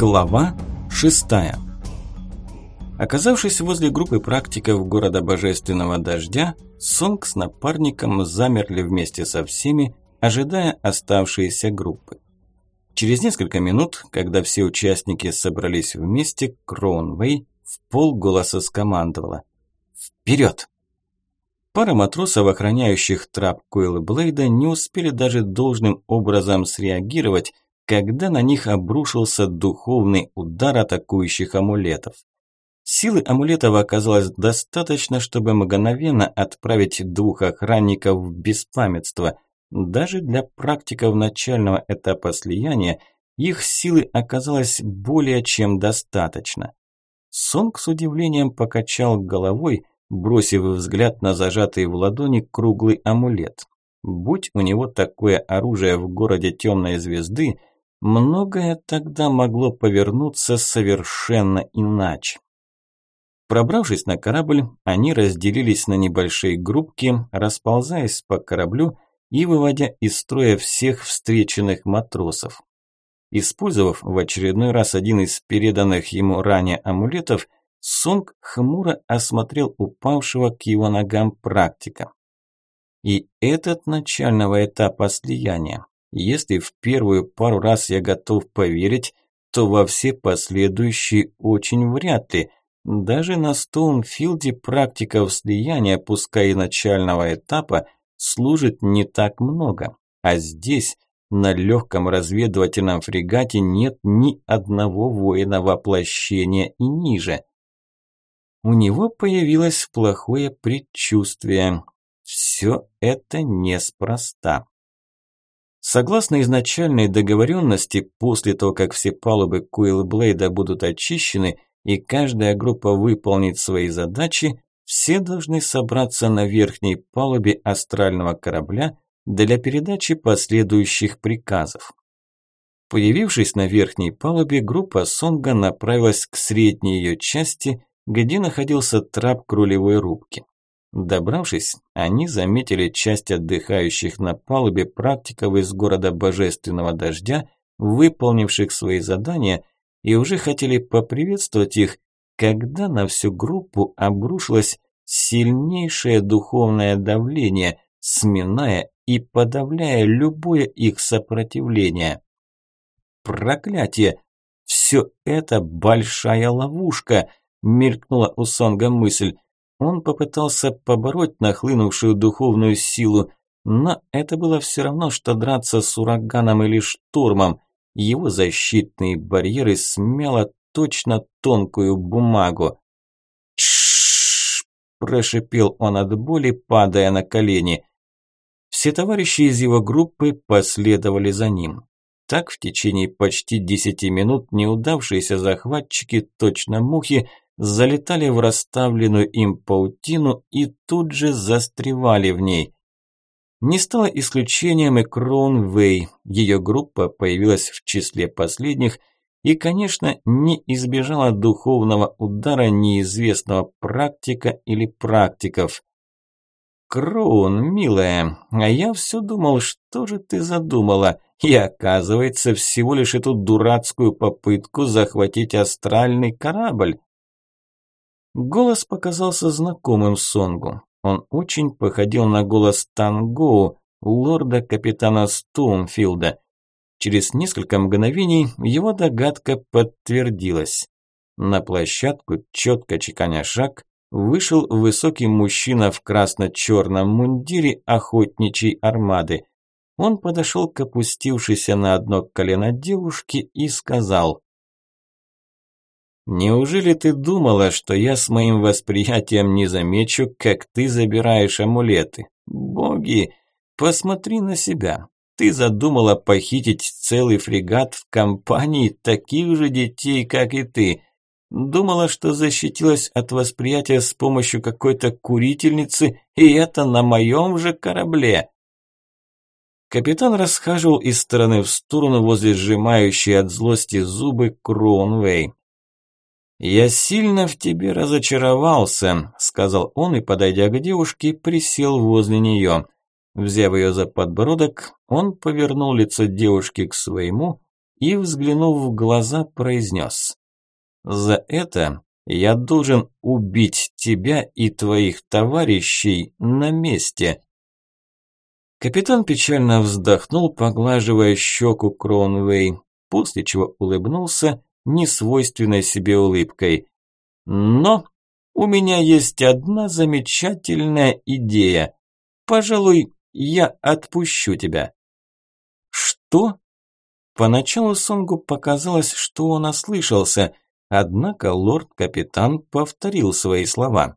Глава шестая. Оказавшись возле группы практиков города Божественного Дождя, Сонг с напарником замерли вместе со всеми, ожидая оставшиеся группы. Через несколько минут, когда все участники собрались вместе, Кроунвей в полголоса скомандовала «Вперед!». Пара матросов, охраняющих трап Блейда, не успели даже должным образом среагировать, когда на них обрушился духовный удар атакующих амулетов. Силы амулетов оказалось достаточно, чтобы мгновенно отправить двух охранников в беспамятство. Даже для практиков начального этапа слияния их силы оказалось более чем достаточно. Сонг с удивлением покачал головой, бросив взгляд на зажатый в ладони круглый амулет. Будь у него такое оружие в городе Темной Звезды – Многое тогда могло повернуться совершенно иначе. Пробравшись на корабль, они разделились на небольшие группки, расползаясь по кораблю и выводя из строя всех встреченных матросов. Использовав в очередной раз один из переданных ему ранее амулетов, Сонг хмуро осмотрел упавшего к его ногам практика. И этот начального этапа слияния если в первую пару раз я готов поверить, то во все последующие очень вряд ли. Даже на Стоунфилде практиков слияния, пускай и начального этапа, служит не так много. А здесь, на легком разведывательном фрегате, нет ни одного воина воплощения и ниже. У него появилось плохое предчувствие. Все это неспроста. Согласно изначальной договоренности, после того, как все палубы Куилблейда будут очищены и каждая группа выполнит свои задачи, все должны собраться на верхней палубе астрального корабля для передачи последующих приказов. Появившись на верхней палубе, группа Сонга направилась к средней ее части, где находился трап к рулевой рубке. Добравшись, они заметили часть отдыхающих на палубе практиков из города Божественного Дождя, выполнивших свои задания, и уже хотели поприветствовать их, когда на всю группу обрушилось сильнейшее духовное давление, сминая и подавляя любое их сопротивление. Проклятие! Все это большая ловушка, мелькнула у Сонга мысль. Он попытался побороть нахлынувшую духовную силу, но это было все равно, что драться с ураганом или штурмом. Его защитные барьеры смяло точно тонкую бумагу. «Тш-ш-ш!» прошипел он от боли, падая на колени. Все товарищи из его группы последовали за ним. Так в течение почти десяти минут неудавшиеся захватчики, точно мухи, залетали в расставленную им паутину и тут же застревали в ней. Не стало исключением и Кроунвей. Ее группа появилась в числе последних и, конечно, не избежала духовного удара неизвестного практика или практиков. «Кроун, милая, а я все думал, что же ты задумала?» И оказывается, всего лишь эту дурацкую попытку захватить астральный корабль. Голос показался знакомым Сонгу. Он очень походил на голос Тангоу, лорда-капитана Стоунфилда. Через несколько мгновений его догадка подтвердилась. На площадку, четко чеканя шаг, вышел высокий мужчина в красно-черном мундире охотничьей армады. Он подошел к опустившейся на одно колено девушке и сказал Неужели ты думала, что я с моим восприятием не замечу, как ты забираешь амулеты? Боги, посмотри на себя. Ты задумала похитить целый фрегат в компании таких же детей, как и ты. Думала, что защитилась от восприятия с помощью какой-то курительницы, и это на моем же корабле. Капитан расхаживал из стороны в сторону возле сжимающей от злости зубы Кронвей. «Я сильно в тебе разочаровался», – сказал он и, подойдя к девушке, присел возле нее. Взяв ее за подбородок, он повернул лицо девушки к своему и, взглянув в глаза, произнес «За это я должен убить тебя и твоих товарищей на месте». Капитан печально вздохнул, поглаживая щеку Кронвей, после чего улыбнулся несвойственной себе улыбкой. «Но у меня есть одна замечательная идея. Пожалуй, я отпущу тебя». «Что?» Поначалу Сонгу показалось, что он ослышался, однако лорд-капитан повторил свои слова.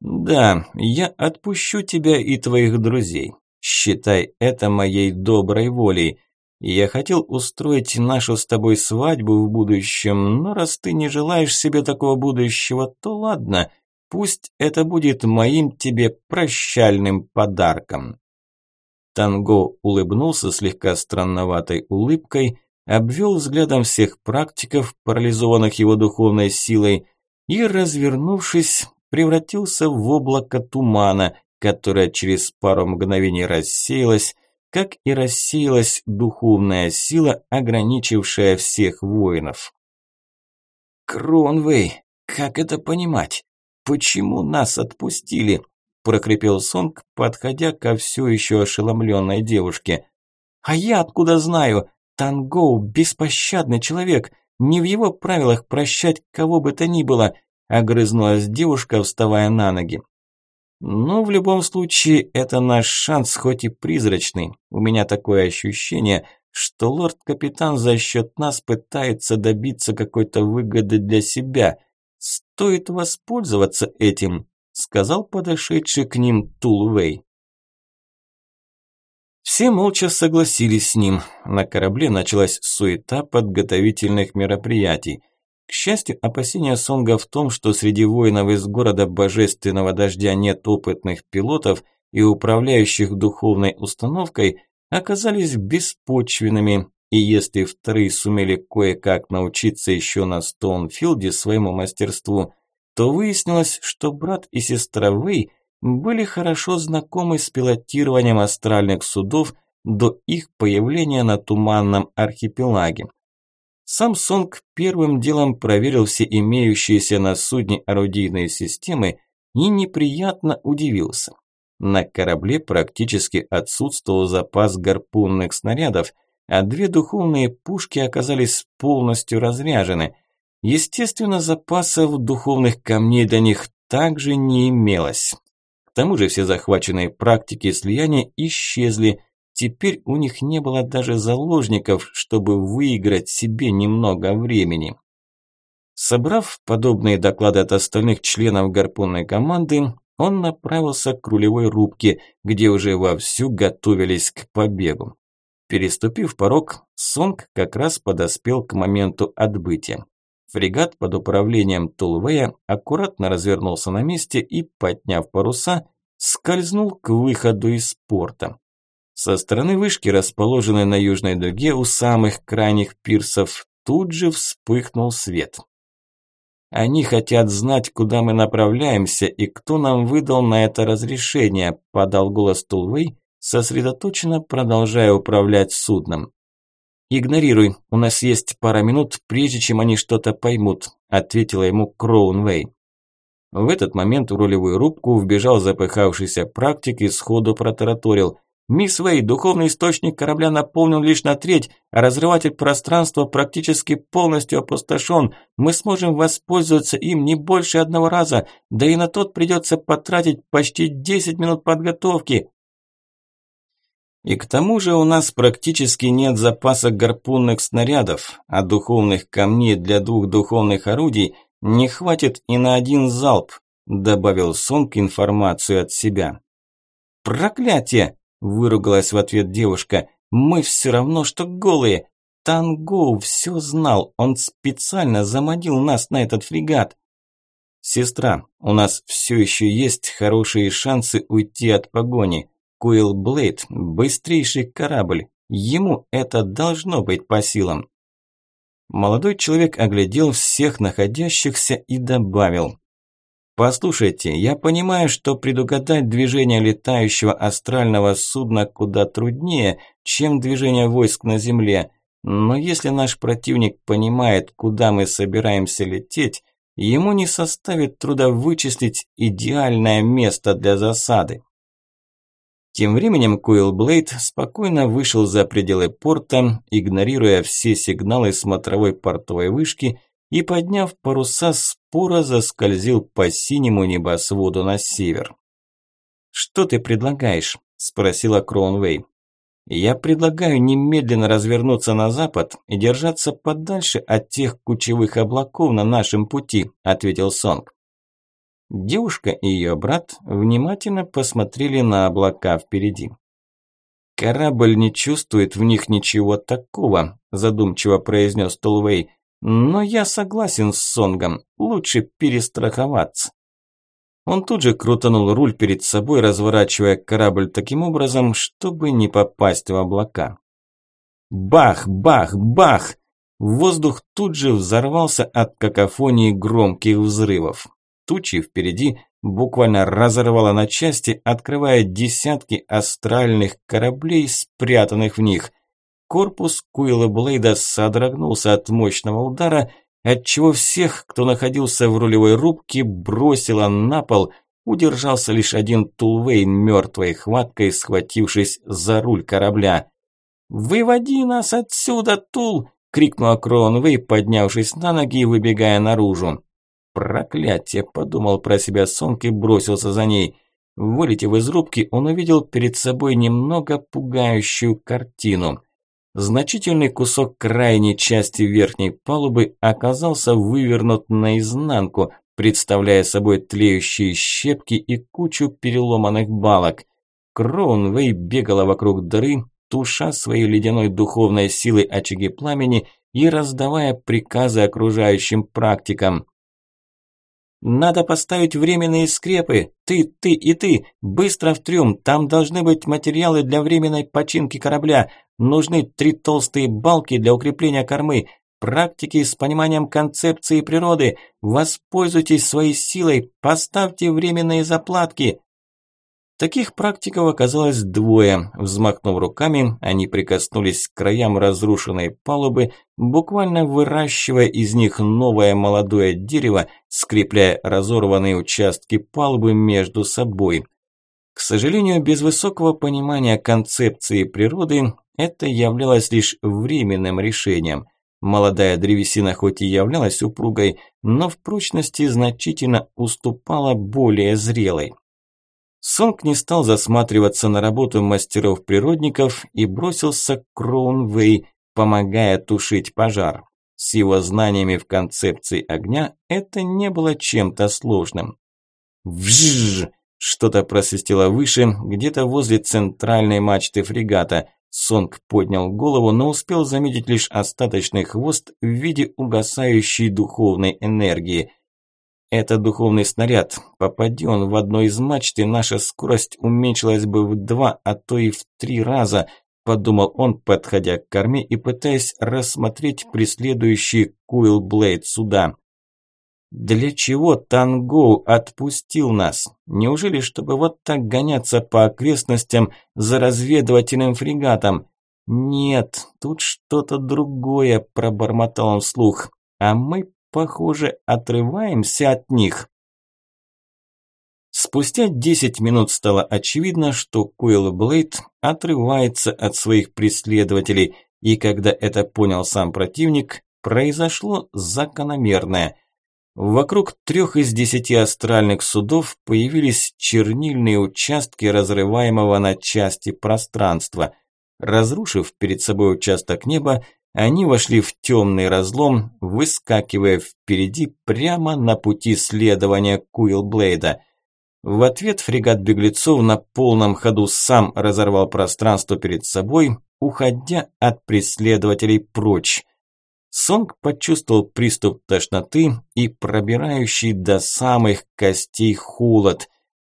«Да, я отпущу тебя и твоих друзей. Считай это моей доброй волей. Я хотел устроить нашу с тобой свадьбу в будущем, но раз ты не желаешь себе такого будущего, то ладно, пусть это будет моим тебе прощальным подарком». Танго улыбнулся слегка странноватой улыбкой, обвел взглядом всех практиков, парализованных его духовной силой, и, развернувшись, превратился в облако тумана, которое через пару мгновений рассеялось, как и рассеялась духовная сила, ограничившая всех воинов. «Кронвей, как это понимать? Почему нас отпустили?» прокрепел Сонг, подходя ко все еще ошеломленной девушке. «А я откуда знаю? Тангоу – беспощадный человек. Не в его правилах прощать кого бы то ни было», – огрызнулась девушка, вставая на ноги. «Но в любом случае это наш шанс, хоть и призрачный. У меня такое ощущение, что лорд-капитан за счет нас пытается добиться какой-то выгоды для себя. Стоит воспользоваться этим» сказал подошедший к ним Тулвей. Все молча согласились с ним. На корабле началась суета подготовительных мероприятий. К счастью, опасения Сонга в том, что среди воинов из города Божественного Дождя нет опытных пилотов и управляющих духовной установкой, оказались беспочвенными, и если вторые сумели кое-как научиться еще на Стоунфилде своему мастерству – то выяснилось, что брат и сестра Вэй были хорошо знакомы с пилотированием астральных судов до их появления на Туманном архипелаге. Сам Сонг первым делом проверил все имеющиеся на судне орудийные системы и неприятно удивился. На корабле практически отсутствовал запас гарпунных снарядов, а две духовные пушки оказались полностью разряжены – Естественно, запасов духовных камней для них также не имелось. К тому же все захваченные практики слияния исчезли, теперь у них не было даже заложников, чтобы выиграть себе немного времени. Собрав подобные доклады от остальных членов гарпунной команды, он направился к рулевой рубке, где уже вовсю готовились к побегу. Переступив порог, Сонг как раз подоспел к моменту отбытия. Фрегат под управлением Тулвея аккуратно развернулся на месте и, подняв паруса, скользнул к выходу из порта. Со стороны вышки, расположенной на южной дуге у самых крайних пирсов, тут же вспыхнул свет. «Они хотят знать, куда мы направляемся и кто нам выдал на это разрешение», – подал голос Тулвей, сосредоточенно продолжая управлять судном. «Игнорируй, у нас есть пара минут, прежде чем они что-то поймут», ответила ему Кроунвей. В этот момент в рулевую рубку вбежал запыхавшийся практик и сходу протараторил. «Мисс Вей, духовный источник корабля наполнен лишь на треть, а разрыватель пространства практически полностью опустошен. Мы сможем воспользоваться им не больше одного раза, да и на тот придется потратить почти 10 минут подготовки. И к тому же у нас практически нет запаса гарпунных снарядов, а духовных камней для двух духовных орудий не хватит и на один залп, добавил Сонг информацию от себя. Проклятие! Выругалась в ответ девушка. Мы все равно что голые. Тангоу все знал, он специально заманил нас на этот фрегат. Сестра, у нас все еще есть хорошие шансы уйти от погони. Куилблейд – быстрейший корабль. Ему это должно быть по силам. Молодой человек оглядел всех находящихся и добавил. «Послушайте, я понимаю, что предугадать движение летающего астрального судна куда труднее, чем движение войск на Земле, Но если наш противник понимает, куда мы собираемся лететь, ему не составит труда вычислить идеальное место для засады. Тем временем Куилблейд спокойно вышел за пределы порта, игнорируя все сигналы смотровой портовой вышки и, подняв паруса, споро заскользил по синему небосводу на север. «Что ты предлагаешь?» – спросила Кроунвей. «Я предлагаю немедленно развернуться на запад и держаться подальше от тех кучевых облаков на нашем пути», – ответил Сонг. Девушка и ее брат внимательно посмотрели на облака впереди. «Корабль не чувствует в них ничего такого», – задумчиво произнес Толвей. «Но я согласен с Сонгом, лучше перестраховаться». Он тут же крутанул руль перед собой, разворачивая корабль таким образом, чтобы не попасть в облака. Бах, бах, бах! Воздух тут же взорвался от какофонии громких взрывов тучи впереди буквально разорвало на части, открывая десятки астральных кораблей, спрятанных в них. Корпус Куилла Блейда содрогнулся от мощного удара, отчего всех, кто находился в рулевой рубке, бросило на пол. Удержался лишь один Тулвейн мертвой хваткой, схватившись за руль корабля. «Выводи нас отсюда, Тул!» – крикнула Кроунвей, поднявшись на ноги и выбегая наружу. «Проклятие!» – подумал про себя Сонг и бросился за ней. Вылетев из рубки, он увидел перед собой немного пугающую картину. Значительный кусок крайней части верхней палубы оказался вывернут наизнанку, представляя собой тлеющие щепки и кучу переломанных балок. Кроунвей бегала вокруг дыры, туша своей ледяной духовной силой очаги пламени и раздавая приказы окружающим практикам. Надо поставить временные скрепы. Ты, ты и ты. Быстро в трюм. Там должны быть материалы для временной починки корабля. Нужны три толстые балки для укрепления кормы. Практики с пониманием концепции природы. Воспользуйтесь своей силой. Поставьте временные заплатки. Таких практиков оказалось двое. Взмахнув руками, они прикоснулись к краям разрушенной палубы, буквально выращивая из них новое молодое дерево, скрепляя разорванные участки палубы между собой. К сожалению, без высокого понимания концепции природы это являлось лишь временным решением. Молодая древесина хоть и являлась упругой, но в прочности значительно уступала более зрелой. Сонг не стал засматриваться на работу мастеров-природников и бросился к Кроунвей, помогая тушить пожар. С его знаниями в концепции огня это не было чем-то сложным. Вжжж! Что-то просвистело выше, где-то возле центральной мачты фрегата. Сонг поднял голову, но успел заметить лишь остаточный хвост в виде угасающей духовной энергии – это духовный снаряд. Попади он в одной из мачты, наша скорость уменьшилась бы в два, а то и в три раза, подумал он, подходя к корме и пытаясь рассмотреть преследующий Куилблейд суда. Для чего Тангоу отпустил нас? Неужели, чтобы вот так гоняться по окрестностям за разведывательным фрегатом? Нет, тут что-то другое, пробормотал он вслух. А мы Похоже, отрываемся от них. Спустя 10 минут стало очевидно, что Куилл Блейд отрывается от своих преследователей, и когда это понял сам противник, произошло закономерное. Вокруг трех из десяти астральных судов появились чернильные участки разрываемого на части пространства. Разрушив перед собой участок неба, они вошли в темный разлом, выскакивая впереди прямо на пути следования Куилблейда. В ответ фрегат беглецов на полном ходу сам разорвал пространство перед собой, уходя от преследователей прочь. Сонг почувствовал приступ тошноты и пробирающий до самых костей холод.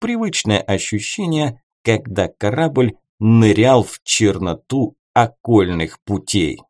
Привычное ощущение, когда корабль нырял в черноту окольных путей.